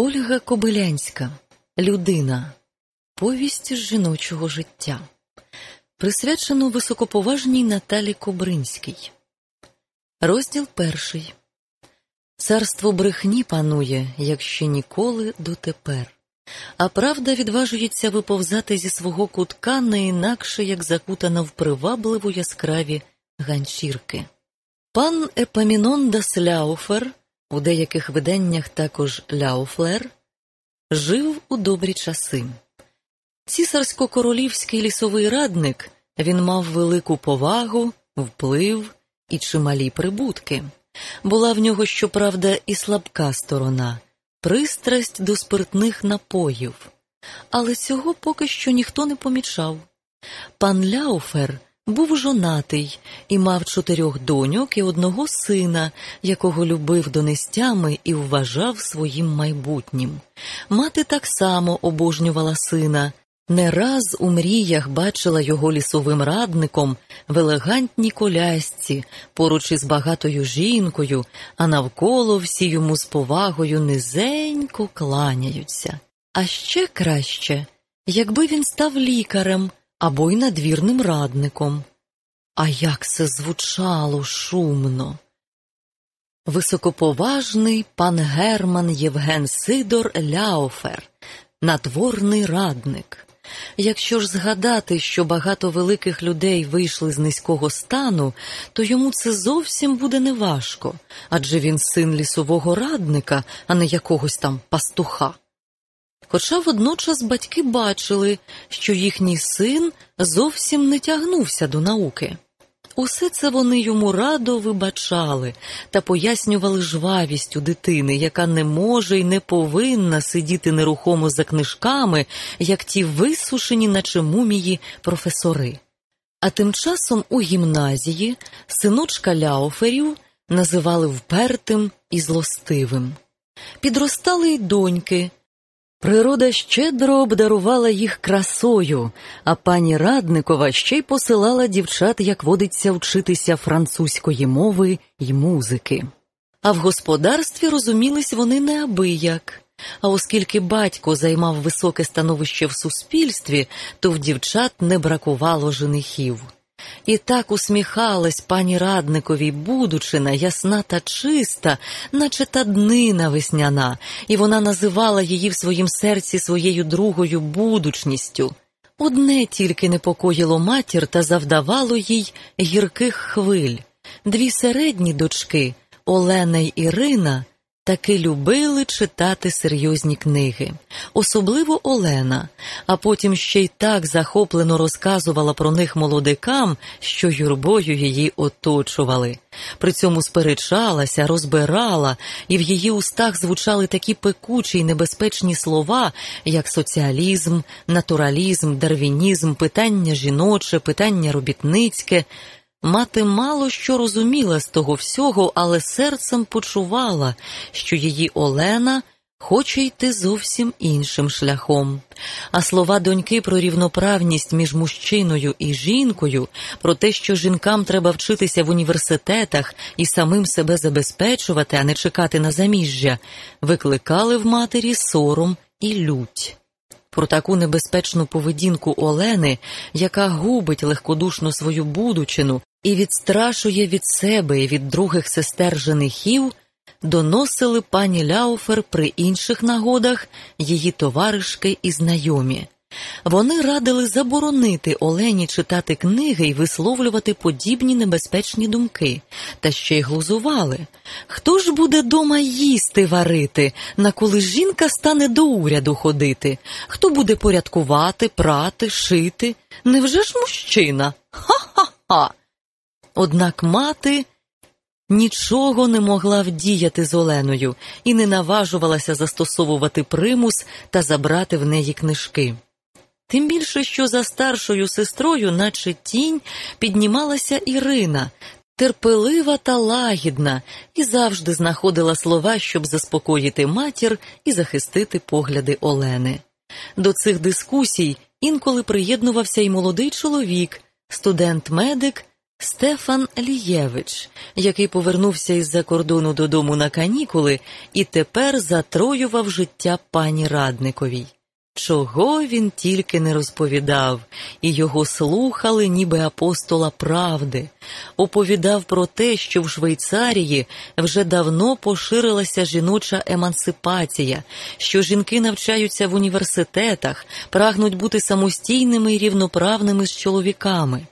Ольга Кобилянська Людина. Повість жіночого життя. Присвячено високоповажній Наталі Кобринській. Розділ перший. Царство брехні панує, як ще ніколи дотепер. А правда відважується виповзати зі свого кутка не інакше, як закутана в привабливу яскраві ганчірки. Пан Епамінондас Ляуфер у деяких виданнях також Ляуфлер, жив у добрі часи. Цісарсько-королівський лісовий радник він мав велику повагу, вплив і чималі прибутки. Була в нього, щоправда, і слабка сторона пристрасть до спиртних напоїв, але цього поки що ніхто не помічав. Пан Ляуфер був жонатий і мав чотирьох доньок і одного сина, якого любив донестями і вважав своїм майбутнім. Мати так само обожнювала сина. Не раз у мріях бачила його лісовим радником в елегантній колясці, поруч із багатою жінкою, а навколо всі йому з повагою низенько кланяються. А ще краще, якби він став лікарем, або й надвірним радником. А як це звучало шумно. Високоповажний пан Герман Євген Сидор Ляофер, надворний радник. Якщо ж згадати, що багато великих людей вийшли з низького стану, то йому це зовсім буде неважко, адже він син лісового радника, а не якогось там пастуха. Хоча водночас батьки бачили, що їхній син зовсім не тягнувся до науки. Усе це вони йому радо вибачали та пояснювали жвавістю дитини, яка не може й не повинна сидіти нерухомо за книжками, як ті висушені, наче мумії, професори. А тим часом у гімназії синочка Ляоферів називали впертим і злостивим. Підростали й доньки, Природа щедро обдарувала їх красою, а пані Радникова ще й посилала дівчат, як водиться вчитися французької мови й музики. А в господарстві розумілись вони неабияк. А оскільки батько займав високе становище в суспільстві, то в дівчат не бракувало женихів. І так усміхалась пані радниковій Будучина, ясна та чиста, наче та днина весняна, і вона називала її в своїм серці своєю другою будучністю. Одне тільки непокоїло матір та завдавало їй гірких хвиль. Дві середні дочки Олена й Ірина таки любили читати серйозні книги, особливо Олена, а потім ще й так захоплено розказувала про них молодикам, що юрбою її оточували. При цьому сперечалася, розбирала, і в її устах звучали такі пекучі й небезпечні слова, як соціалізм, натуралізм, дарвінізм, питання жіноче, питання робітницьке. Мати мало що розуміла з того всього, але серцем почувала, що її Олена хоче йти зовсім іншим шляхом. А слова доньки про рівноправність між мужчиною і жінкою, про те, що жінкам треба вчитися в університетах і самим себе забезпечувати, а не чекати на заміжжя, викликали в матері сором і лють. Про таку небезпечну поведінку Олени, яка губить легкодушно свою будучину і відстрашує від себе і від других сестер женихів, доносили пані Ляуфер при інших нагодах її товаришки і знайомі. Вони радили заборонити Олені читати книги і висловлювати подібні небезпечні думки, та ще й глузували. Хто ж буде дома їсти варити, на коли жінка стане до уряду ходити? Хто буде порядкувати, прати, шити? Невже ж мужчина? Ха-ха-ха! Однак мати нічого не могла вдіяти з Оленою і не наважувалася застосовувати примус та забрати в неї книжки. Тим більше, що за старшою сестрою, наче тінь, піднімалася Ірина, терпелива та лагідна, і завжди знаходила слова, щоб заспокоїти матір і захистити погляди Олени. До цих дискусій інколи приєднувався й молодий чоловік, студент-медик Стефан Лієвич, який повернувся із-за кордону додому на канікули і тепер затроював життя пані Радниковій. Чого він тільки не розповідав, і його слухали, ніби апостола правди, оповідав про те, що в Швейцарії вже давно поширилася жіноча емансипація, що жінки навчаються в університетах, прагнуть бути самостійними і рівноправними з чоловіками.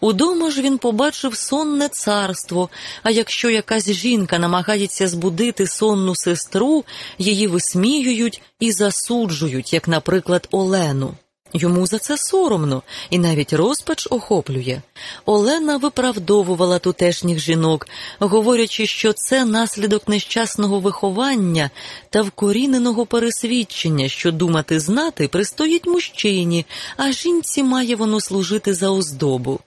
Удома ж він побачив сонне царство, а якщо якась жінка намагається збудити сонну сестру, її висміюють і засуджують, як, наприклад, Олену. Йому за це соромно і навіть розпач охоплює. Олена виправдовувала тутешніх жінок, говорячи, що це наслідок нещасного виховання та вкоріненого пересвідчення, що думати знати пристоїть мужчині, а жінці має воно служити за оздобу.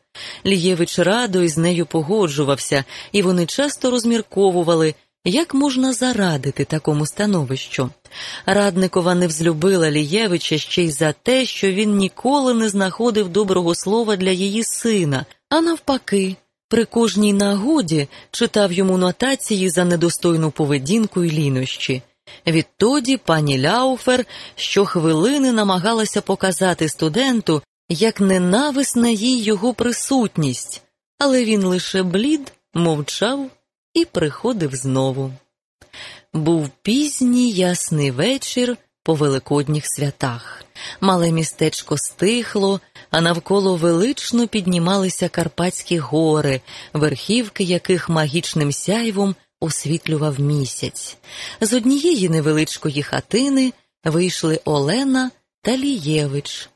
Лієвич радо із нею погоджувався, і вони часто розмірковували, як можна зарадити такому становищу? Радникова не взлюбила Лієвича ще й за те, що він ніколи не знаходив доброго слова для її сина, а навпаки, при кожній нагоді читав йому нотації за недостойну поведінку і лінощі. Відтоді пані Ляуфер щохвилини намагалася показати студенту, як ненависна їй його присутність, але він лише блід, мовчав і приходив знову. Був пізній ясний вечір по великодніх святах. Мале містечко стихло, а навколо велично піднімалися Карпатські гори, верхівки яких магічним сяйвом освітлював місяць. З однієї невеличкої хатини вийшли Олена та Лієвич.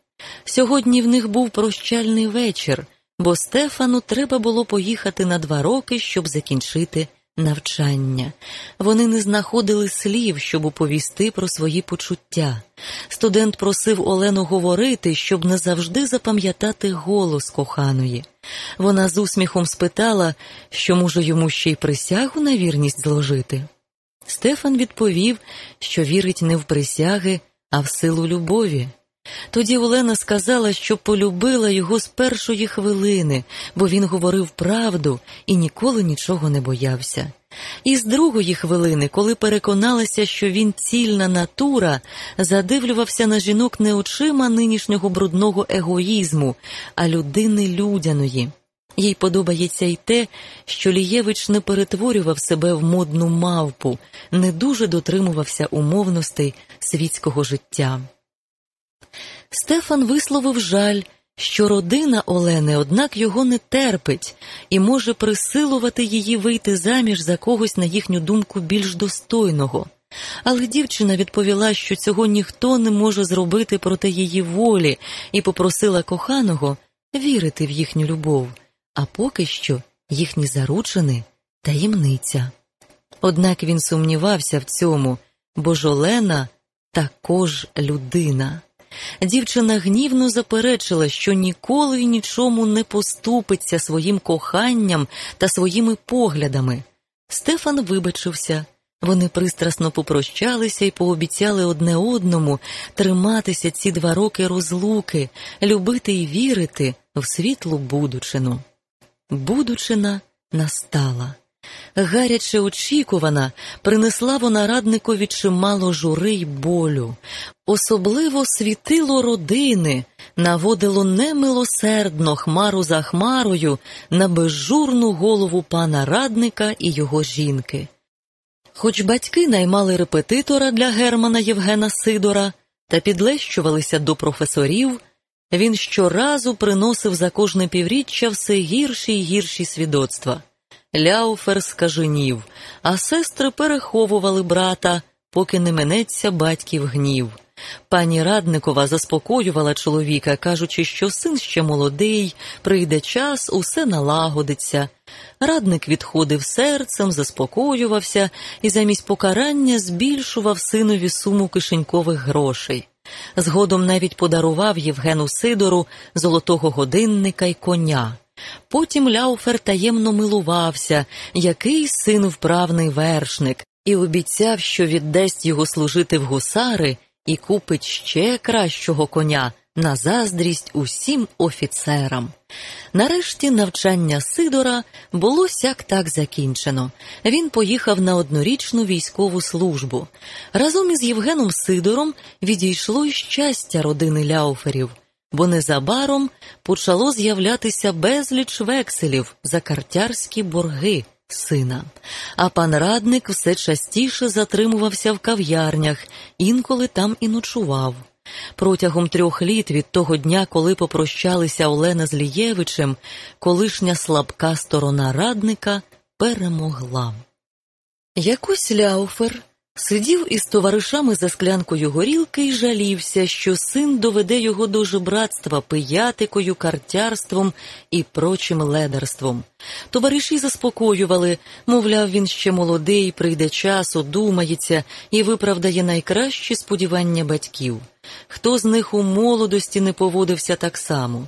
Сьогодні в них був прощальний вечір, бо Стефану треба було поїхати на два роки, щоб закінчити навчання. Вони не знаходили слів, щоб оповісти про свої почуття. Студент просив Олену говорити, щоб не завжди запам'ятати голос коханої. Вона з усміхом спитала, що може йому ще й присягу на вірність зложити. Стефан відповів, що вірить не в присяги, а в силу любові. Тоді Олена сказала, що полюбила його з першої хвилини, бо він говорив правду і ніколи нічого не боявся. І з другої хвилини, коли переконалася, що він цільна натура, задивлювався на жінок не очима нинішнього брудного егоїзму, а людини людяної. Їй подобається й те, що Лієвич не перетворював себе в модну мавпу, не дуже дотримувався умовностей світського життя. Стефан висловив жаль, що родина Олени, однак його не терпить і може присилувати її вийти заміж за когось, на їхню думку, більш достойного. Але дівчина відповіла, що цього ніхто не може зробити проти її волі, і попросила коханого вірити в їхню любов, а поки що їхні заручини таємниця. Однак він сумнівався в цьому, бо ж Олена також людина. Дівчина гнівно заперечила, що ніколи й нічому не поступиться своїм коханням та своїми поглядами. Стефан вибачився. Вони пристрасно попрощалися і пообіцяли одне одному триматися ці два роки розлуки, любити і вірити в світлу будучину. Будучина настала. Гаряче очікувана, принесла вона радникові чимало жури й болю, особливо світило родини, наводило немилосердно хмару за хмарою на безжурну голову пана радника і його жінки. Хоч батьки наймали репетитора для Германа Євгена Сидора та підлещувалися до професорів, він щоразу приносив за кожне півріччя все гірші й гірші свідоцтва. Ляуфер скаженів, а сестри переховували брата, поки не минеться батьків гнів. Пані Радникова заспокоювала чоловіка, кажучи, що син ще молодий, прийде час, усе налагодиться. Радник відходив серцем, заспокоювався і замість покарання збільшував синові суму кишенькових грошей. Згодом навіть подарував Євгену Сидору золотого годинника й коня. Потім Ляуфер таємно милувався, який син вправний вершник, і обіцяв, що віддасть його служити в гусари і купить ще кращого коня на заздрість усім офіцерам. Нарешті навчання Сидора було сяк так закінчено. Він поїхав на однорічну військову службу. Разом із Євгеном Сидором відійшло й щастя родини Ляуферів, бо незабаром почало з'являтися безліч векселів за картярські борги сина. А пан радник все частіше затримувався в кав'ярнях, інколи там і ночував. Протягом трьох літ від того дня, коли попрощалися Олена з Лієвичем, колишня слабка сторона радника перемогла. Якось Ляуфер сидів із товаришами за склянкою горілки і жалівся, що син доведе його до жебратства пиятикою, картярством і прочим ледарством. Товариші заспокоювали, мовляв, він ще молодий, прийде час, одумається і виправдає найкращі сподівання батьків. Хто з них у молодості не поводився так само?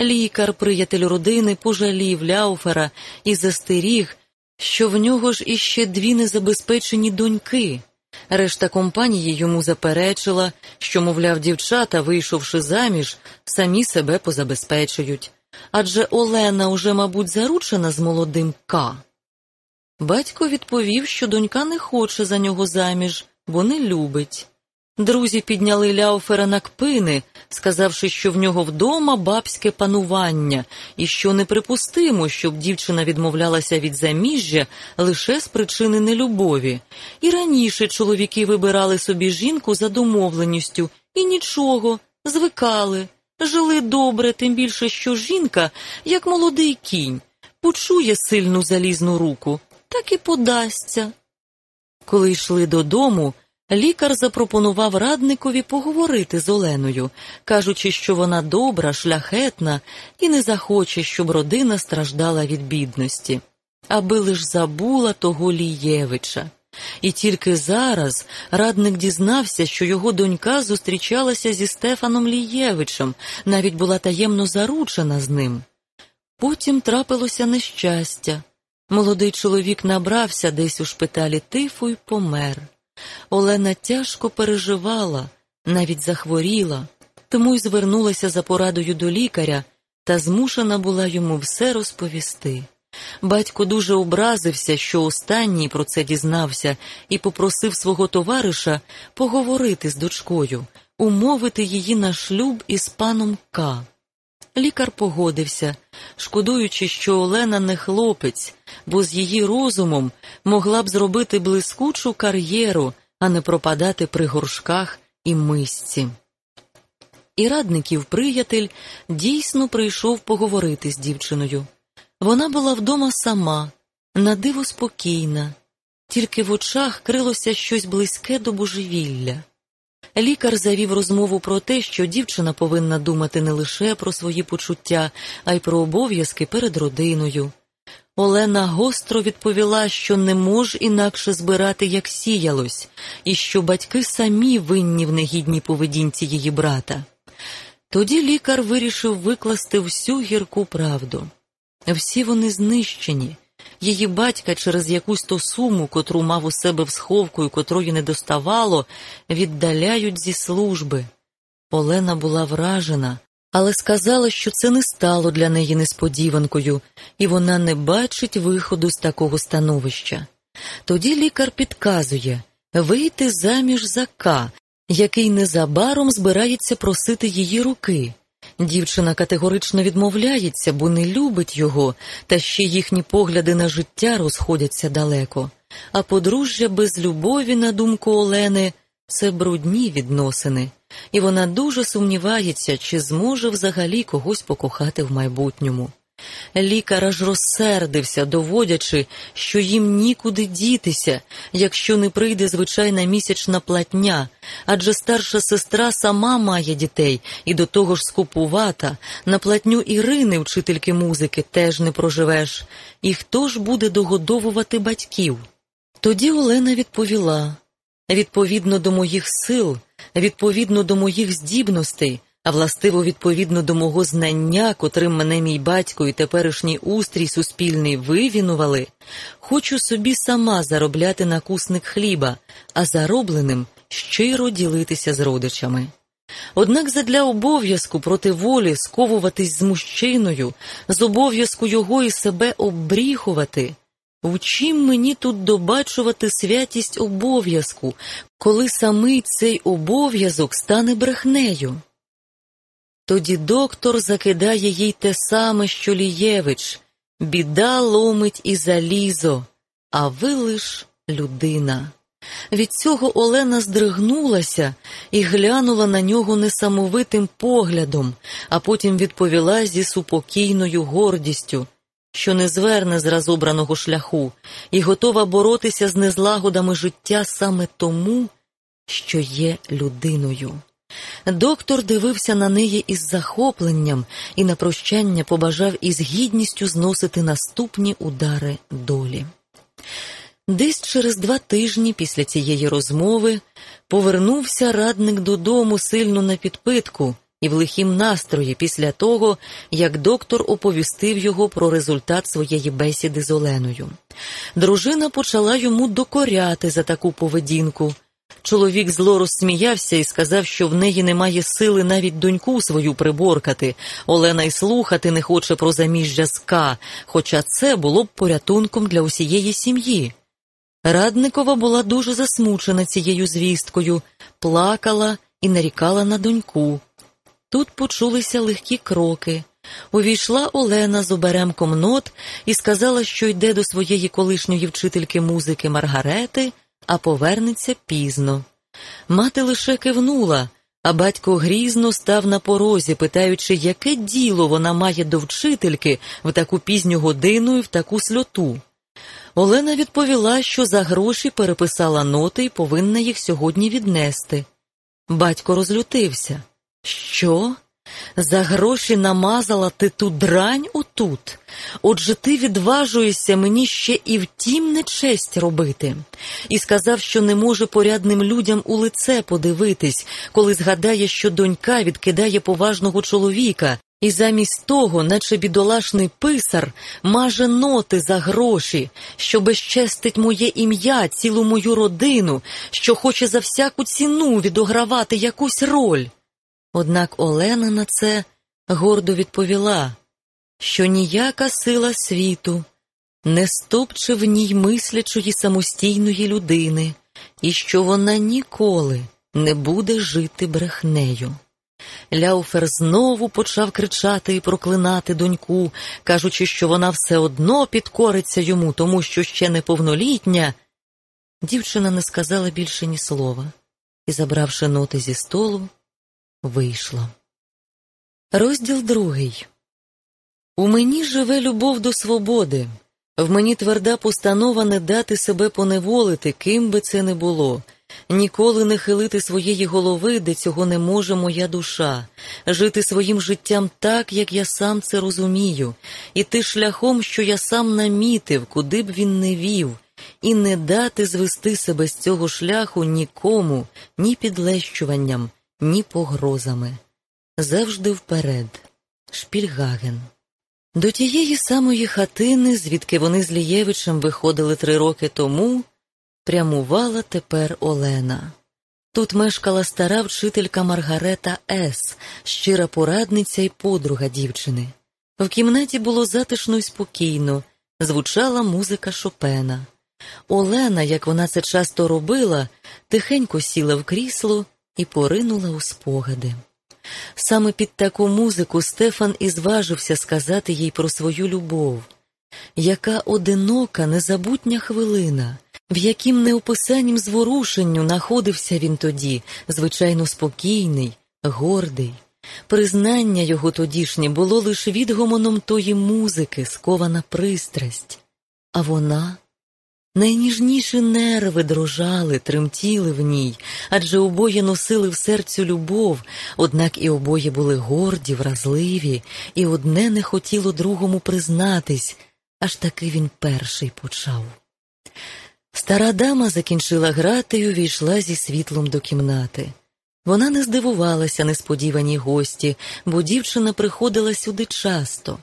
Лікар, приятель родини, пожалів Ляуфера і застеріг, що в нього ж іще дві незабезпечені доньки. Решта компанії йому заперечила, що, мовляв, дівчата, вийшовши заміж, самі себе позабезпечують. Адже Олена уже, мабуть, заручена з молодим К. Батько відповів, що донька не хоче за нього заміж, бо не любить. Друзі підняли Ляуфера на кпини, сказавши, що в нього вдома бабське панування, і що неприпустимо, щоб дівчина відмовлялася від заміжжя лише з причини нелюбові. І раніше чоловіки вибирали собі жінку за домовленістю і нічого, звикали, жили добре, тим більше, що жінка, як молодий кінь, почує сильну залізну руку, так і подасться. Коли йшли додому, Лікар запропонував радникові поговорити з Оленою, кажучи, що вона добра, шляхетна і не захоче, щоб родина страждала від бідності, аби лиш забула того Лієвича. І тільки зараз радник дізнався, що його донька зустрічалася зі Стефаном Лієвичем, навіть була таємно заручена з ним. Потім трапилося нещастя. Молодий чоловік набрався десь у шпиталі тифу й помер. Олена тяжко переживала, навіть захворіла, тому й звернулася за порадою до лікаря та змушена була йому все розповісти. Батько дуже образився, що останній про це дізнався, і попросив свого товариша поговорити з дочкою, умовити її на шлюб із паном К. Лікар погодився, шкодуючи, що Олена не хлопець, бо з її розумом могла б зробити блискучу кар'єру, а не пропадати при горшках і мисці. І радників приятель дійсно прийшов поговорити з дівчиною. Вона була вдома сама, на диво спокійна, тільки в очах крилося щось близьке до божевілля. Лікар завів розмову про те, що дівчина повинна думати не лише про свої почуття, а й про обов'язки перед родиною. Олена гостро відповіла, що не може інакше збирати, як сіялось, і що батьки самі винні в негідній поведінці її брата. Тоді лікар вирішив викласти всю гірку правду. Всі вони знищені. Її батька через якусь то суму, котру мав у себе в сховку і котрої не доставало, віддаляють зі служби. Олена була вражена, але сказала, що це не стало для неї несподіванкою, і вона не бачить виходу з такого становища. Тоді лікар підказує вийти заміж за К, який незабаром збирається просити її руки. Дівчина категорично відмовляється, бо не любить його, та ще їхні погляди на життя розходяться далеко. А подружжя без любові, на думку Олени, це брудні відносини, і вона дуже сумнівається, чи зможе взагалі когось покохати в майбутньому. Лікар аж розсердився, доводячи, що їм нікуди дітися, якщо не прийде звичайна місячна платня, адже старша сестра сама має дітей і до того ж скупувата, на платню Ірини, вчительки музики, теж не проживеш. І хто ж буде догодовувати батьків? Тоді Олена відповіла відповідно до моїх сил, відповідно до моїх здібностей а властиво відповідно до мого знання, котрим мене мій батько і теперішній устрій суспільний вивінували, хочу собі сама заробляти накусник хліба, а заробленим щиро ділитися з родичами. Однак задля обов'язку проти волі сковуватись з мужчиною, з обов'язку його і себе обріхувати. В чим мені тут добачувати святість обов'язку, коли самий цей обов'язок стане брехнею? Тоді доктор закидає їй те саме, що Лієвич біда ломить і залізо, а ви лиш людина. Від цього Олена здригнулася і глянула на нього несамовитим поглядом, а потім відповіла зі супокійною гордістю, що не зверне з разобраного шляху, і готова боротися з незлагодами життя саме тому, що є людиною. Доктор дивився на неї із захопленням і на прощання побажав із гідністю зносити наступні удари долі. Десь через два тижні після цієї розмови повернувся радник додому сильно на підпитку і в лихім настрої після того, як доктор оповістив його про результат своєї бесіди з Оленою. Дружина почала йому докоряти за таку поведінку. Чоловік зло розсміявся і сказав, що в неї немає сили навіть доньку свою приборкати. Олена й слухати не хоче про заміжжя з К, хоча це було б порятунком для усієї сім'ї. Радникова була дуже засмучена цією звісткою, плакала і нарікала на доньку. Тут почулися легкі кроки. Увійшла Олена з оберемком нот і сказала, що йде до своєї колишньої вчительки музики Маргарети, а повернеться пізно. Мати лише кивнула, а батько грізно став на порозі, питаючи, яке діло вона має до вчительки в таку пізню годину і в таку сльоту. Олена відповіла, що за гроші переписала ноти і повинна їх сьогодні віднести. Батько розлютився. Що? За гроші намазала ти ту дрань отут. Отже ти відважуєшся мені ще і втім нечесть робити. І сказав, що не може порядним людям у лице подивитись, коли згадає, що донька відкидає поважного чоловіка, і замість того, наче бідолашний писар, маже ноти за гроші, що безчестить моє ім'я, цілу мою родину, що хоче за всяку ціну відогравати якусь роль. Однак Олена на це гордо відповіла, що ніяка сила світу не стопче в ній мислячої самостійної людини, і що вона ніколи не буде жити брехнею. Ляуфер знову почав кричати і проклинати доньку, кажучи, що вона все одно підкориться йому, тому що ще неповнолітня. Дівчина не сказала більше ні слова і, забравши ноти зі столу, вийшла. Розділ другий. У мені живе любов до свободи. В мені тверда постанова не дати себе поневолити, ким би це не було, ніколи не хилити своєї голови, де цього не може моя душа, жити своїм життям так, як я сам це розумію, іти шляхом, що я сам намітив, куди б він не вів, і не дати звести себе з цього шляху нікому, ні підлещуванням ні погрозами. Завжди вперед. Шпільгаген. До тієї самої хатини, звідки вони з Лієвичем виходили три роки тому, прямувала тепер Олена. Тут мешкала стара вчителька Маргарета С., щира порадниця і подруга дівчини. В кімнаті було затишно й спокійно, звучала музика Шопена. Олена, як вона це часто робила, тихенько сіла в крісло і поринула у спогади. Саме під таку музику Стефан і зважився сказати їй про свою любов, яка одинока, незабутня хвилина, в яким неописанім зворушенню находився він тоді, звичайно спокійний, гордий. Признання його тодішнє було лише відгомоном тої музики, скована пристрасть, а вона Найніжніші нерви дрожали, тремтіли в ній, адже обоє носили в серцю любов, однак і обоє були горді, вразливі, і одне не хотіло другому признатись, аж таки він перший почав. Стара дама закінчила грати й увійшла зі світлом до кімнати. Вона не здивувалася несподіваній гості, бо дівчина приходила сюди часто.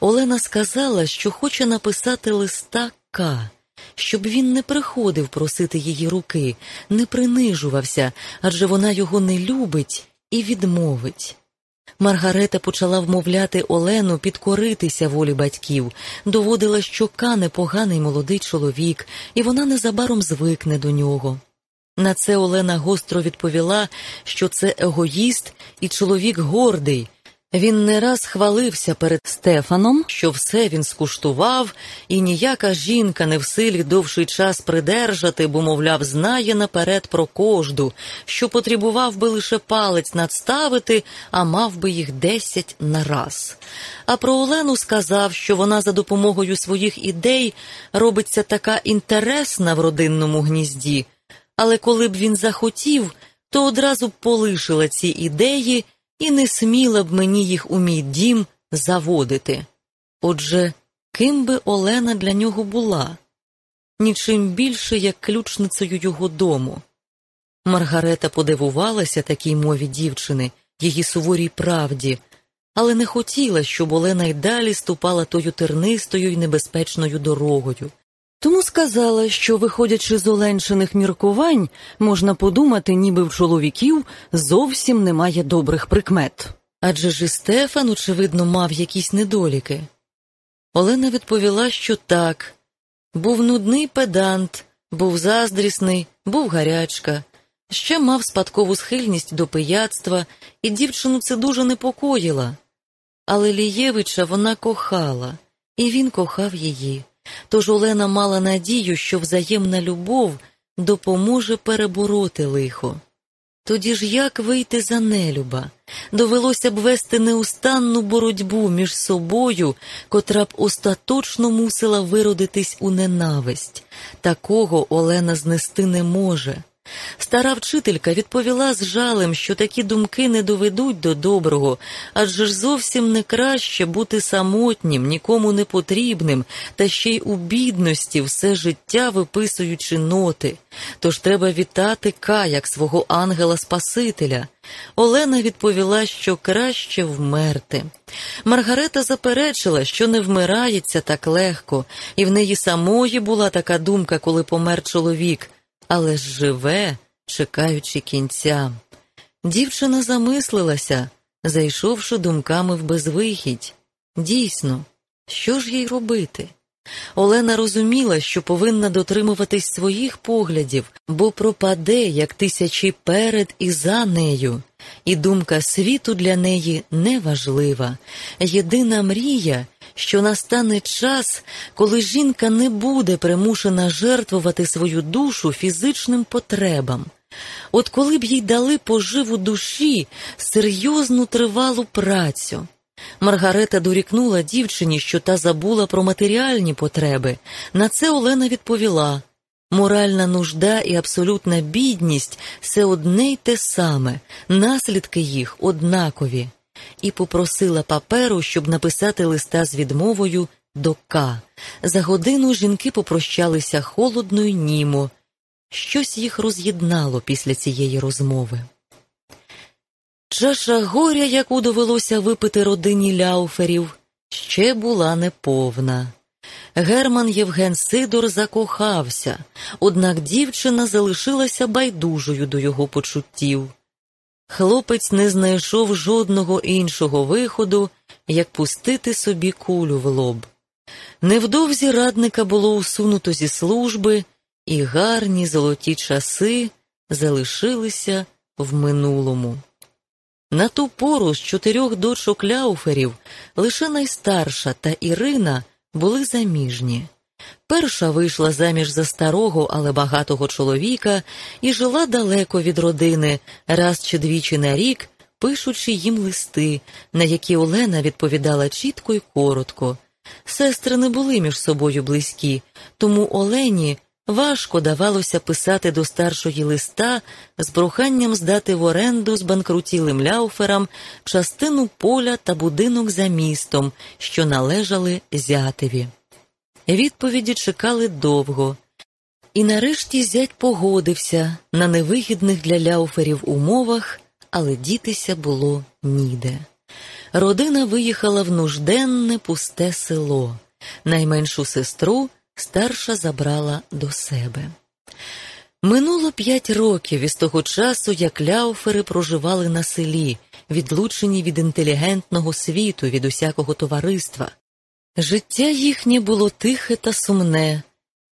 Олена сказала, що хоче написати листа К щоб він не приходив просити її руки, не принижувався, адже вона його не любить і відмовить. Маргарета почала вмовляти Олену підкоритися волі батьків, доводила, що Ка непоганий молодий чоловік, і вона незабаром звикне до нього. На це Олена гостро відповіла, що це егоїст і чоловік гордий, він не раз хвалився перед Стефаном, що все він скуштував, і ніяка жінка не в силі довший час придержати, бо, мовляв, знає наперед про кожду, що потребував би лише палець надставити, а мав би їх десять на раз. А про Олену сказав, що вона за допомогою своїх ідей робиться така інтересна в родинному гнізді, але коли б він захотів, то одразу полишила ці ідеї і не сміла б мені їх у мій дім заводити. Отже, ким би Олена для нього була? Нічим більше, як ключницею його дому. Маргарета подивувалася такій мові дівчини, її суворій правді, але не хотіла, щоб Олена й далі ступала тою тернистою і небезпечною дорогою. Тому сказала, що, виходячи з оленчених міркувань, можна подумати, ніби в чоловіків зовсім немає добрих прикмет. Адже ж і Стефан, очевидно, мав якісь недоліки. Олена відповіла, що так. Був нудний педант, був заздрісний, був гарячка, ще мав спадкову схильність до пияцтва, і дівчину це дуже непокоїла. Але Лієвича вона кохала, і він кохав її. Тож Олена мала надію, що взаємна любов допоможе перебороти лихо. Тоді ж як вийти за нелюба? Довелося б вести неустанну боротьбу між собою, котра б остаточно мусила виродитись у ненависть. Такого Олена знести не може. Стара вчителька відповіла з жалем, що такі думки не доведуть до доброго, адже ж зовсім не краще бути самотнім, нікому не потрібним, та ще й у бідності все життя виписуючи ноти. Тож треба вітати Ка як свого ангела-спасителя. Олена відповіла, що краще вмерти. Маргарета заперечила, що не вмирається так легко, і в неї самої була така думка, коли помер чоловік але ж живе, чекаючи кінця. Дівчина замислилася, зайшовши думками в безвихідь. Дійсно, що ж їй робити? Олена розуміла, що повинна дотримуватись своїх поглядів, бо пропаде, як тисячі перед і за нею, і думка світу для неї неважлива. Єдина мрія, що настане час, коли жінка не буде примушена жертвувати свою душу фізичним потребам. От коли б їй дали поживу душі серйозну тривалу працю. Маргарета дорікнула дівчині, що та забула про матеріальні потреби. На це Олена відповіла моральна нужда і абсолютна бідність все одне й те саме, наслідки їх однакові, і попросила паперу, щоб написати листа з відмовою до К. За годину жінки попрощалися холодно й німо. Щось їх роз'єднало після цієї розмови. Чаша горя, яку довелося випити родині ляуферів, ще була неповна. Герман Євген Сидор закохався, однак дівчина залишилася байдужою до його почуттів. Хлопець не знайшов жодного іншого виходу, як пустити собі кулю в лоб. Невдовзі радника було усунуто зі служби, і гарні золоті часи залишилися в минулому. На ту пору з чотирьох дочок ляуферів лише найстарша та Ірина були заміжні. Перша вийшла заміж за старого, але багатого чоловіка і жила далеко від родини, раз чи двічі на рік, пишучи їм листи, на які Олена відповідала чітко й коротко. Сестри не були між собою близькі, тому Олені Важко давалося писати до старшої листа з проханням здати в оренду збанкрутілим ляуферам частину поля та будинок за містом, що належали зятеві. Відповіді чекали довго, і нарешті зять погодився на невигідних для ляуферів умовах, але дітися було ніде. Родина виїхала в нужденне пусте село, найменшу сестру старша забрала до себе. Минуло п'ять років із того часу, як ляуфери проживали на селі, відлучені від інтелігентного світу, від усякого товариства. Життя їхнє було тихе та сумне,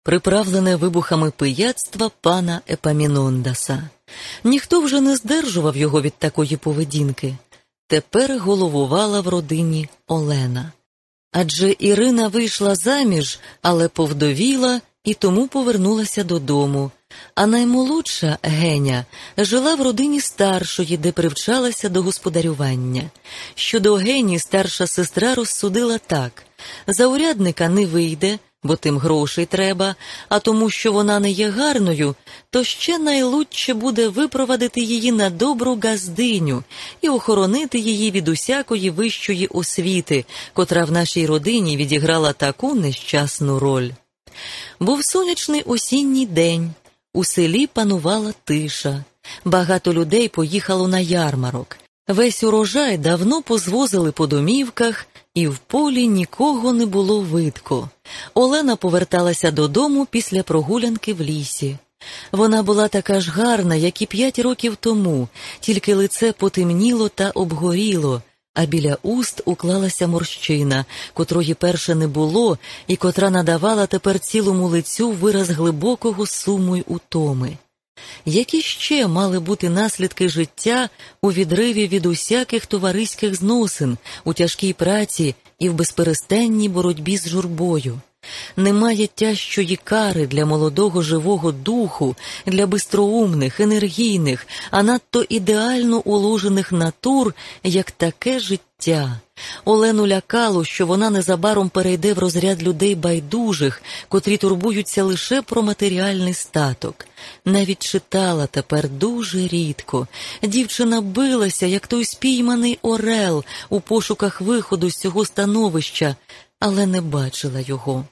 приправлене вибухами пияцтва пана Епамінондаса. Ніхто вже не здержував його від такої поведінки. Тепер головувала в родині Олена. Адже Ірина вийшла заміж, але повдовіла і тому повернулася додому. А наймолодша Геня жила в родині старшої, де привчалася до господарювання. Щодо Гені, старша сестра розсудила так за урядника не вийде, бо тим грошей треба, а тому, що вона не є гарною, то ще найлучше буде випровадити її на добру газдиню і охоронити її від усякої вищої освіти, котра в нашій родині відіграла таку нещасну роль. Був сонячний осінній день. У селі панувала тиша. Багато людей поїхало на ярмарок. Весь урожай давно позвозили по домівках, і в полі нікого не було видко. Олена поверталася додому після прогулянки в лісі. Вона була така ж гарна, як і п'ять років тому, тільки лице потемніло та обгоріло, а біля уст уклалася морщина, котрої перше не було, і котра надавала тепер цілому лицю вираз глибокого суму й утоми. Які ще мали бути наслідки життя у відриві від усяких товариських зносин, у тяжкій праці і в безперестанній боротьбі з журбою? Немає тяжчої кари для молодого живого духу, для бистроумних, енергійних, а надто ідеально уложених натур, як таке життя. Олену лякало, що вона незабаром перейде в розряд людей байдужих, котрі турбуються лише про матеріальний статок. Навіть читала тепер дуже рідко. Дівчина билася, як той спійманий орел у пошуках виходу з цього становища, але не бачила його.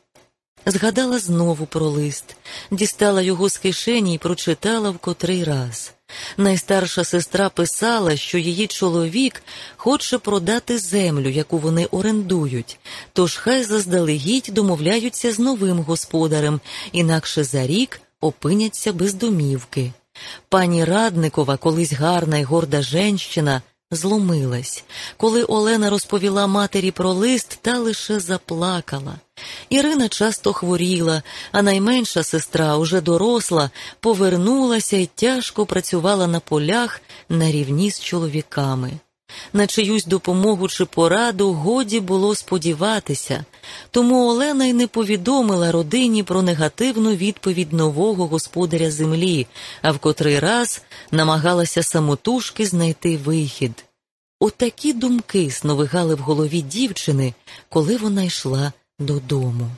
Згадала знову про лист, дістала його з кишені і прочитала в котрий раз. Найстарша сестра писала, що її чоловік хоче продати землю, яку вони орендують, тож хай заздалегідь домовляються з новим господарем, інакше за рік опиняться без домівки. Пані Радникова, колись гарна й горда женщина, зломилась. Коли Олена розповіла матері про лист, та лише заплакала. Ірина часто хворіла, а найменша сестра, уже доросла, повернулася і тяжко працювала на полях на рівні з чоловіками. На чиюсь допомогу чи пораду годі було сподіватися, тому Олена й не повідомила родині про негативну відповідь нового господаря землі, а в котрий раз намагалася самотужки знайти вихід. Отакі думки сновигали в голові дівчини, коли вона йшла додому.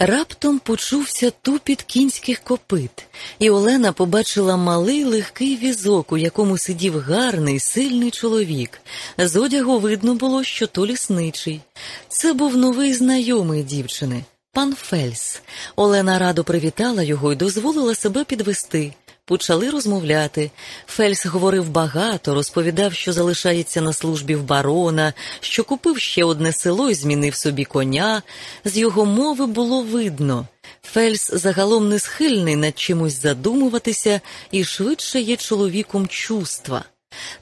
Раптом почувся тупіт кінських копит, і Олена побачила малий легкий візок, у якому сидів гарний, сильний чоловік. З одягу видно було, що то лісничий. Це був новий знайомий дівчини, пан Фельс. Олена радо привітала його і дозволила себе підвести. Почали розмовляти. Фельс говорив багато, розповідав, що залишається на службі в барона, що купив ще одне село і змінив собі коня. З його мови було видно. Фельс загалом не схильний над чимось задумуватися і швидше є чоловіком чувства.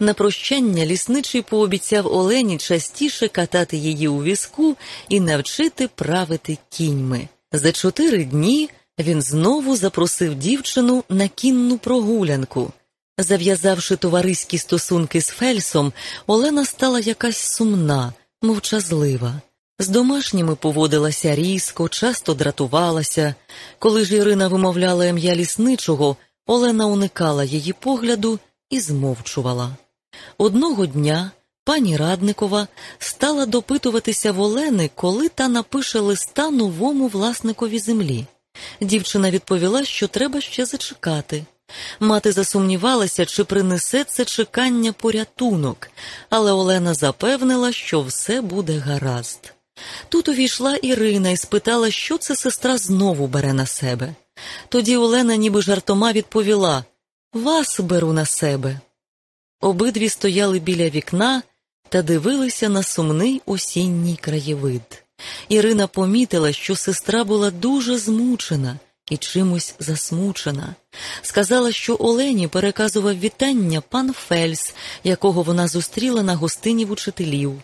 На прощання лісничий пообіцяв Олені частіше катати її у візку і навчити правити кіньми. За чотири дні. Він знову запросив дівчину на кінну прогулянку. Зав'язавши товариські стосунки з Фельсом, Олена стала якась сумна, мовчазлива. З домашніми поводилася різко, часто дратувалася. Коли ж Ірина вимовляла ім'я лісничого, Олена уникала її погляду і змовчувала. Одного дня пані Радникова стала допитуватися в Олени, коли та напише листа новому власникові землі. Дівчина відповіла, що треба ще зачекати. Мати засумнівалася, чи принесе це чекання порятунок, але Олена запевнила, що все буде гаразд. Тут увійшла Ірина і спитала, що це сестра знову бере на себе. Тоді Олена, ніби жартома, відповіла Вас беру на себе. Обидві стояли біля вікна та дивилися на сумний осінній краєвид. Ірина помітила, що сестра була дуже змучена і чимось засмучена. Сказала, що Олені переказував вітання пан Фельс, якого вона зустріла на гостині в учителів.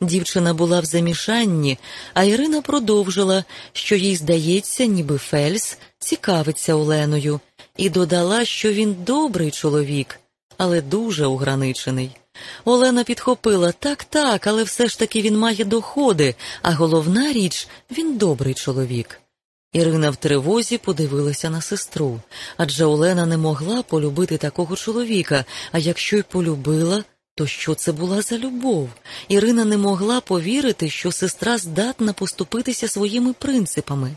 Дівчина була в замішанні, а Ірина продовжила, що їй здається, ніби Фельс цікавиться Оленою, і додала, що він добрий чоловік, але дуже ограничений. Олена підхопила так, так, але все ж таки він має доходи, а головна річ він добрий чоловік. Ірина в тривозі подивилася на сестру, адже Олена не могла полюбити такого чоловіка, а якщо й полюбила, то що це була за любов? Ірина не могла повірити, що сестра здатна поступитися своїми принципами.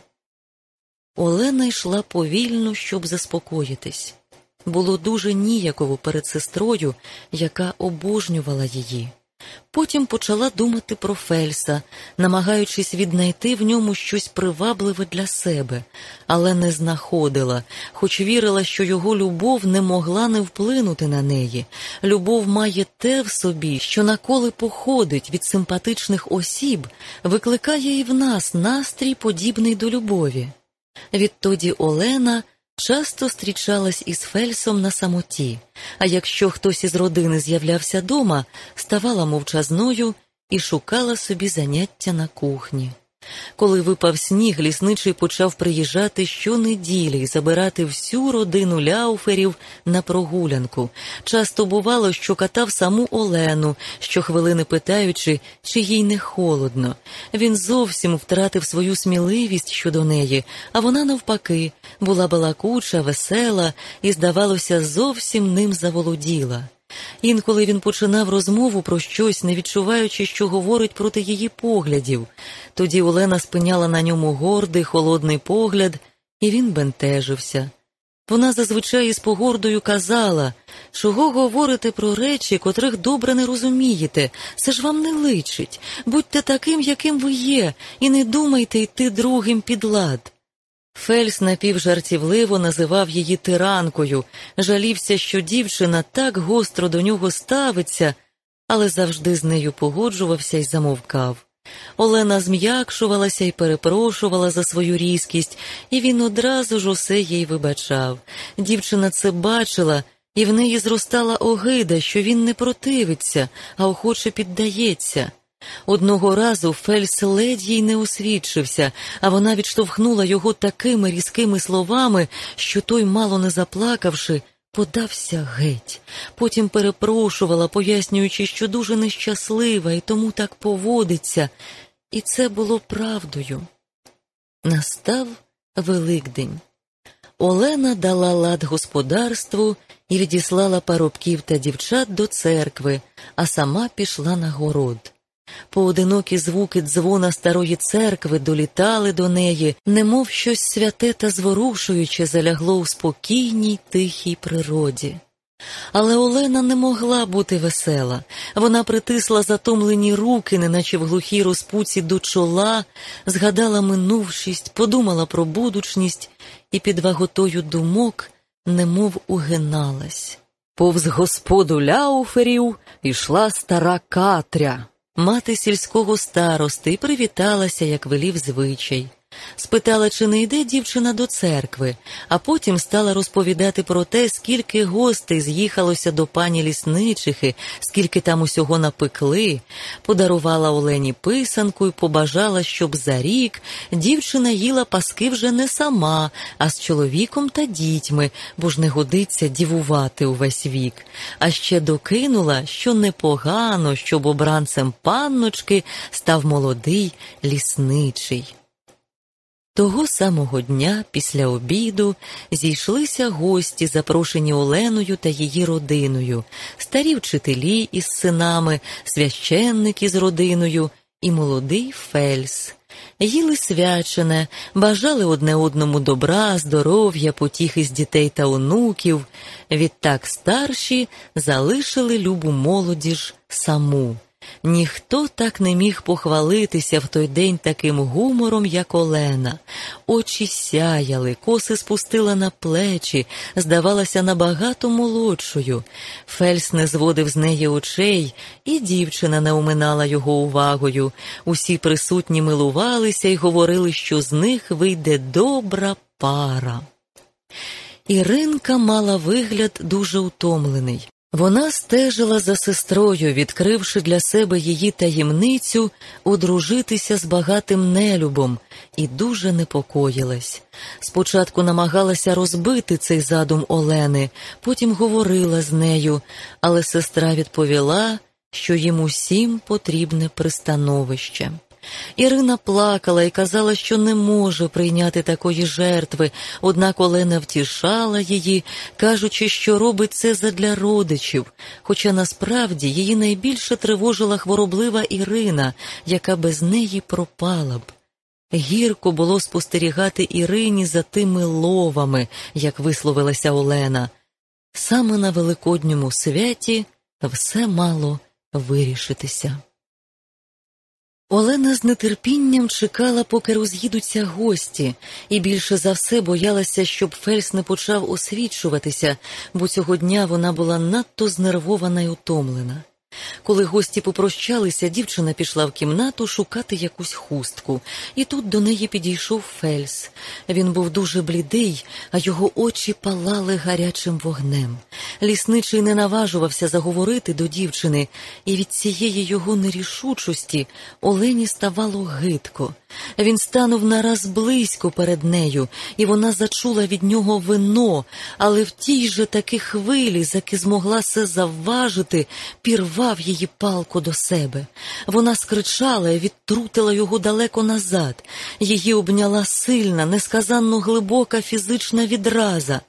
Олена йшла повільно, щоб заспокоїтись. Було дуже ніяково перед сестрою, яка обожнювала її. Потім почала думати про Фельса, намагаючись віднайти в ньому щось привабливе для себе, але не знаходила, хоч вірила, що його любов не могла не вплинути на неї. Любов має те в собі, що наколи походить від симпатичних осіб, викликає і в нас настрій, подібний до любові. Відтоді Олена часто зустрічалась із Фельсом на самоті, а якщо хтось із родини з'являвся дома, ставала мовчазною і шукала собі заняття на кухні. Коли випав сніг, лісничий почав приїжджати щонеділі і забирати всю родину ляуферів на прогулянку. Часто бувало, що катав саму Олену, щохвилини питаючи, чи їй не холодно. Він зовсім втратив свою сміливість щодо неї, а вона, навпаки, була балакуча, весела і, здавалося, зовсім ним заволоділа. Інколи він починав розмову про щось, не відчуваючи, що говорить проти її поглядів. Тоді Олена спиняла на ньому гордий, холодний погляд, і він бентежився. Вона зазвичай із погордою казала, чого говорите про речі, котрих добре не розумієте, це ж вам не личить. Будьте таким, яким ви є, і не думайте йти другим під лад. Фельс напівжартівливо називав її тиранкою, жалівся, що дівчина так гостро до нього ставиться, але завжди з нею погоджувався і замовкав. Олена зм'якшувалася і перепрошувала за свою різкість, і він одразу ж усе їй вибачав. Дівчина це бачила, і в неї зростала огида, що він не противиться, а охоче піддається. Одного разу Фельс ледь їй не освідчився, а вона відштовхнула його такими різкими словами, що той, мало не заплакавши, подався геть. Потім перепрошувала, пояснюючи, що дуже нещаслива і тому так поводиться, і це було правдою. Настав Великдень. Олена дала лад господарству і відіслала парубків та дівчат до церкви, а сама пішла на город. Поодинокі звуки дзвона старої церкви долітали до неї, немов щось святе та зворушуюче залягло у спокійній, тихій природі. Але Олена не могла бути весела. Вона притисла затомлені руки, неначе в глухій розпуці до чола, згадала минувшість, подумала про будучність і під ваготою думок немов угиналась. Повз господу ляуферів ішла стара Катря. Мати сільського старости привіталася, як велів звичай. Спитала, чи не йде дівчина до церкви, а потім стала розповідати про те, скільки гостей з'їхалося до пані лісничихи, скільки там усього напекли, подарувала Олені писанку і побажала, щоб за рік дівчина їла паски вже не сама, а з чоловіком та дітьми, бо ж не годиться дівувати увесь вік. А ще докинула, що непогано, щоб обранцем панночки став молодий лісничий. Того самого дня, після обіду, зійшлися гості, запрошені Оленою та її родиною, старі вчителі із синами, священники з родиною і молодий Фельс. Їли свячене, бажали одне одному добра, здоров'я, потіхи з дітей та онуків. Відтак старші залишили любу молодіж саму. Ніхто так не міг похвалитися в той день таким гумором, як Олена. Очі сяяли, коси спустила на плечі, здавалася набагато молодшою. Фельс не зводив з неї очей, і дівчина не уминала його увагою. Усі присутні милувалися і говорили, що з них вийде добра пара. Іринка мала вигляд дуже утомлений. Вона стежила за сестрою, відкривши для себе її таємницю одружитися з багатим нелюбом, і дуже непокоїлась. Спочатку намагалася розбити цей задум Олени, потім говорила з нею, але сестра відповіла, що їм усім потрібне пристановище. Ірина плакала і казала, що не може прийняти такої жертви, однак Олена втішала її, кажучи, що робить це задля родичів, хоча насправді її найбільше тривожила хвороблива Ірина, яка без неї пропала б. Гірко було спостерігати Ірині за тими ловами, як висловилася Олена. Саме на Великодньому святі все мало вирішитися. Олена з нетерпінням чекала, поки роз'їдуться гості, і більше за все боялася, щоб Фельс не почав освічуватися, бо цього дня вона була надто знервована й утомлена. Коли гості попрощалися, дівчина пішла в кімнату шукати якусь хустку, і тут до неї підійшов Фельс. Він був дуже блідий, а його очі палали гарячим вогнем. Лісничий не наважувався заговорити до дівчини, і від цієї його нерішучості Олені ставало гидко. Він станув нараз близько перед нею, і вона зачула від нього вино, але в тій же таки хвилі, заки змогла се завважити, пірвав її палку до себе. Вона скричала і відтрутила його далеко назад. Її обняла сильна, несказанно глибока фізична відраза.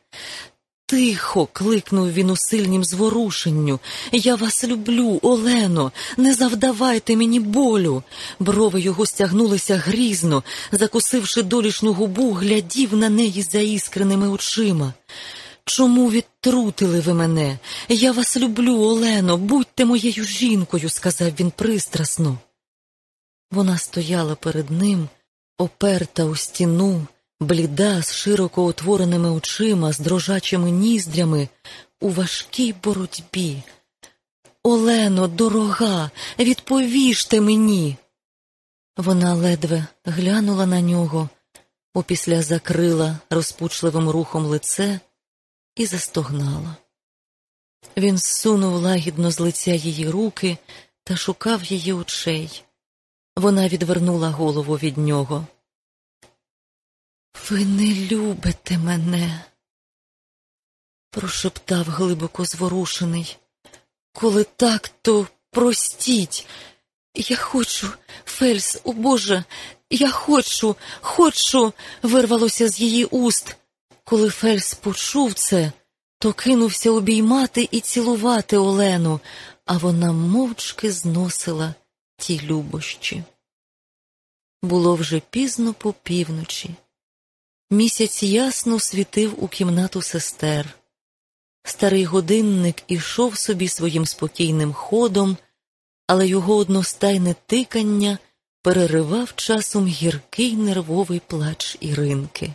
Тихо, кликнув він у сильнім зворушенню. Я вас люблю, Олено, не завдавайте мені болю. Брови його стягнулися грізно, закусивши долішну губу, глядів на неї заіскреними очима. Чому відтрутили ви мене? Я вас люблю, Олено, будьте моєю жінкою, сказав він пристрасно. Вона стояла перед ним, оперта у стіну, бліда, з широко отвореними очима, з дрожачими ніздрями, у важкій боротьбі. Олено, дорога, відповіжте мені. Вона ледве глянула на нього, опісля закрила розпучливим рухом лице і застогнала. Він зсунув лагідно з лиця її руки та шукав її очей. Вона відвернула голову від нього. Ви не любите мене, прошептав глибоко зворушений. Коли так, то простіть. Я хочу, Фельс, о Боже, я хочу, хочу, вирвалося з її уст. Коли Фельс почув це, то кинувся обіймати і цілувати Олену, а вона мовчки зносила ті любощі. Було вже пізно по півночі. Місяць ясно світив у кімнату сестер. Старий годинник ішов собі своїм спокійним ходом, але його одностайне тикання переривав часом гіркий нервовий плач Іринки.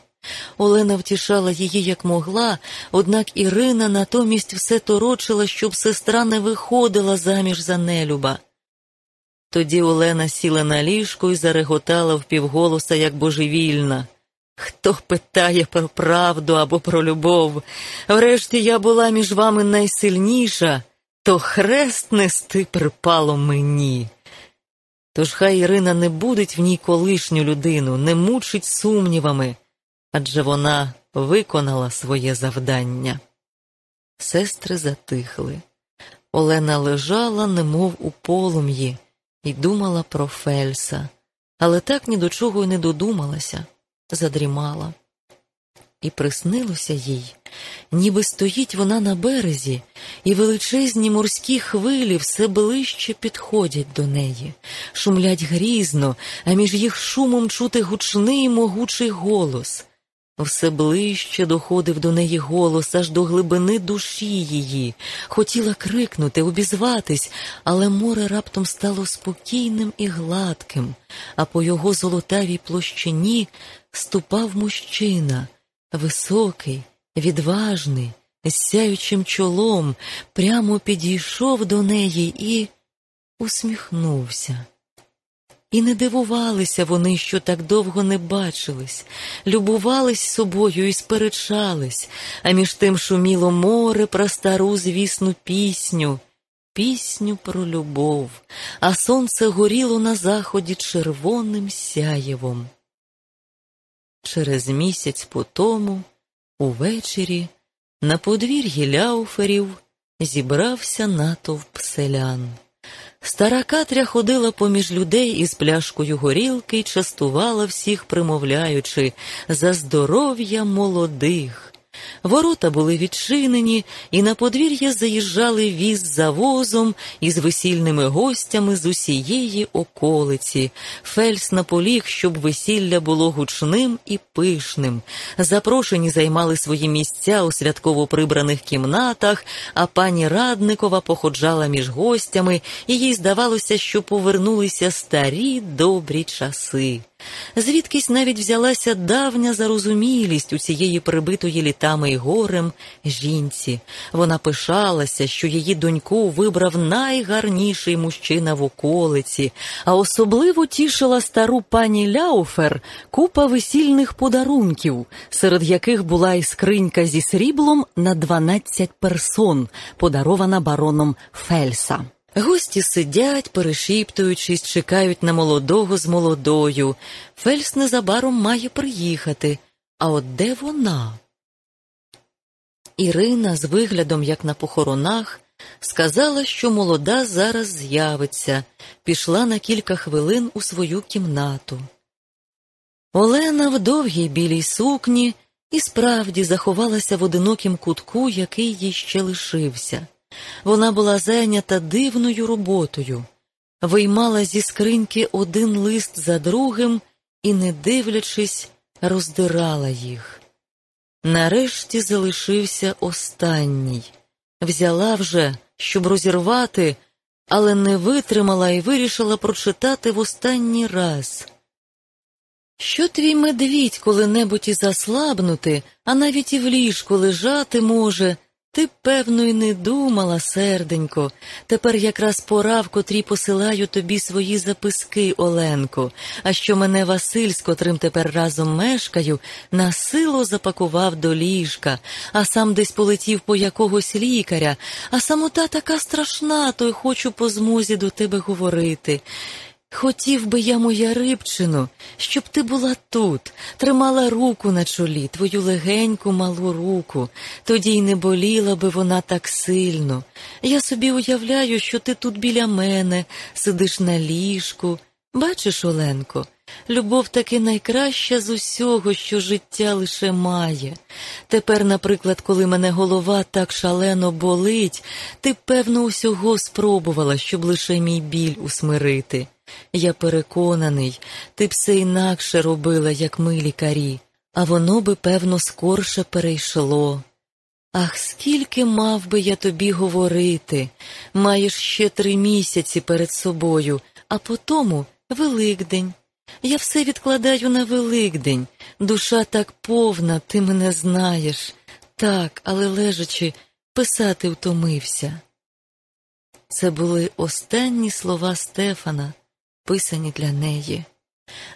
Олена втішала її як могла, однак Ірина натомість все торочила, щоб сестра не виходила заміж за нелюба. Тоді Олена сіла на ліжку і зареготала впівголоса, як божевільна. Хто питає про правду або про любов? Врешті я була між вами найсильніша, то хрест нести припало мені. Тож хай Ірина не будить в ній колишню людину, не мучить сумнівами, адже вона виконала своє завдання. Сестри затихли. Олена лежала, немов у полум'ї, і думала про Фельса, але так ні до чого й не додумалася задрімала. І приснилося їй, ніби стоїть вона на березі, і величезні морські хвилі все ближче підходять до неї, шумлять грізно, а між їх шумом чути гучний могучий голос. Все ближче доходив до неї голос аж до глибини душі її. Хотіла крикнути, обізватись, але море раптом стало спокійним і гладким, а по його золотавій площині ступав мужчина, високий, відважний, з сяючим чолом, прямо підійшов до неї і усміхнувся. І не дивувалися вони, що так довго не бачились, любувались собою і сперечались, а між тим шуміло море про стару звісну пісню, пісню про любов, а сонце горіло на заході червоним сяєвом. Через місяць по тому, увечері, на подвір'ї ляуферів зібрався натовп селян. Стара Катря ходила поміж людей із пляшкою горілки й частувала всіх, примовляючи за здоров'я молодих. Ворота були відчинені, і на подвір'я заїжджали віз за возом із весільними гостями з усієї околиці. Фельс наполіг, щоб весілля було гучним і пишним. Запрошені займали свої місця у святково прибраних кімнатах, а пані Радникова походжала між гостями, і їй здавалося, що повернулися старі добрі часи. Звідкись навіть взялася давня зарозумілість у цієї прибитої літами й горем жінці. Вона пишалася, що її доньку вибрав найгарніший мужчина в околиці, а особливо тішила стару пані Ляуфер купа весільних подарунків, серед яких була й скринька зі сріблом на 12 персон, подарована бароном Фельса. Гості сидять, перешіптуючись, чекають на молодого з молодою. Фельс незабаром має приїхати. А от де вона? Ірина, з виглядом, як на похоронах, сказала, що молода зараз з'явиться, пішла на кілька хвилин у свою кімнату. Олена в довгій білій сукні і справді заховалася в одинокім кутку, який їй ще лишився. Вона була зайнята дивною роботою, виймала зі скриньки один лист за другим і, не дивлячись, роздирала їх. Нарешті залишився останній. Взяла вже, щоб розірвати, але не витримала і вирішила прочитати в останній раз. Що твій медвідь коли-небудь і заслабнути, а навіть і в ліжку лежати може, ти, певно, й не думала, серденько. Тепер якраз пора, в котрій посилаю тобі свої записки, Оленко, а що мене Василь, з котрим тепер разом мешкаю, на силу запакував до ліжка, а сам десь полетів по якогось лікаря, а самота така страшна, то й хочу по змозі до тебе говорити. Хотів би я, моя рибчину, щоб ти була тут, тримала руку на чолі, твою легеньку малу руку, тоді й не боліла би вона так сильно. Я собі уявляю, що ти тут біля мене, сидиш на ліжку. Бачиш, Оленко, любов таки найкраща з усього, що життя лише має. Тепер, наприклад, коли мене голова так шалено болить, ти, певно, усього спробувала, щоб лише мій біль усмирити. Я переконаний, ти б все інакше робила, як ми лікарі, а воно би, певно, скорше перейшло. Ах, скільки мав би я тобі говорити, маєш ще три місяці перед собою, а потому Великдень. Я все відкладаю на Великдень. Душа так повна, ти мене знаєш. Так, але лежачи, писати втомився. Це були останні слова Стефана писані для неї.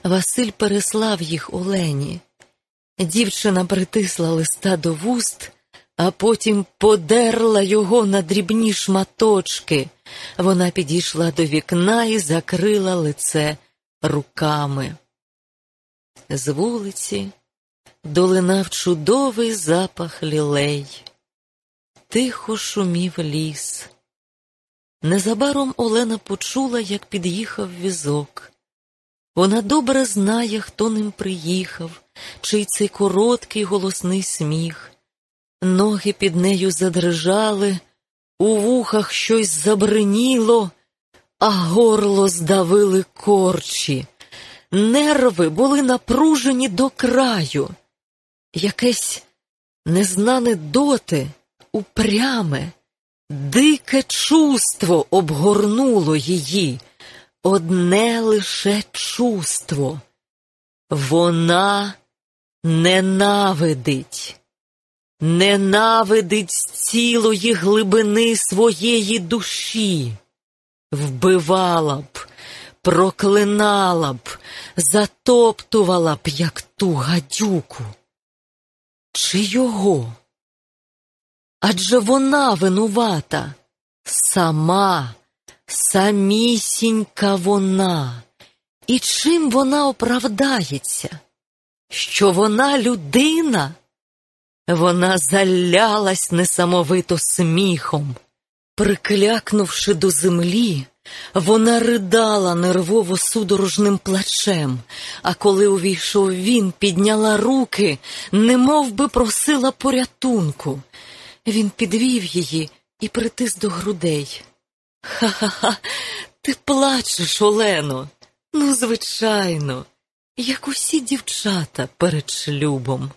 Василь переслав їх Олені. Дівчина притисла листа до вуст, а потім подерла його на дрібні шматочки. Вона підійшла до вікна і закрила лице руками. З вулиці долинав чудовий запах лілей, тихо шумів ліс. Незабаром Олена почула, як під'їхав візок. Вона добре знає, хто ним приїхав, чий цей короткий голосний сміх. Ноги під нею задрижали, у вухах щось забриніло, а горло здавили корчі. Нерви були напружені до краю. Якесь незнане доти, упряме, дике чувство обгорнуло її, одне лише чувство. Вона ненавидить, ненавидить з цілої глибини своєї душі, вбивала б, проклинала б, затоптувала б, як ту гадюку. Чи його? Адже вона винувата, сама, самісінька вона. І чим вона оправдається? Що вона людина? Вона залялась несамовито сміхом. Приклякнувши до землі, вона ридала нервово судорожним плачем, а коли увійшов він, підняла руки, немов би просила порятунку. Він підвів її і притис до грудей. Ха-ха-ха, ти плачеш, Олено. Ну, звичайно, як усі дівчата перед шлюбом.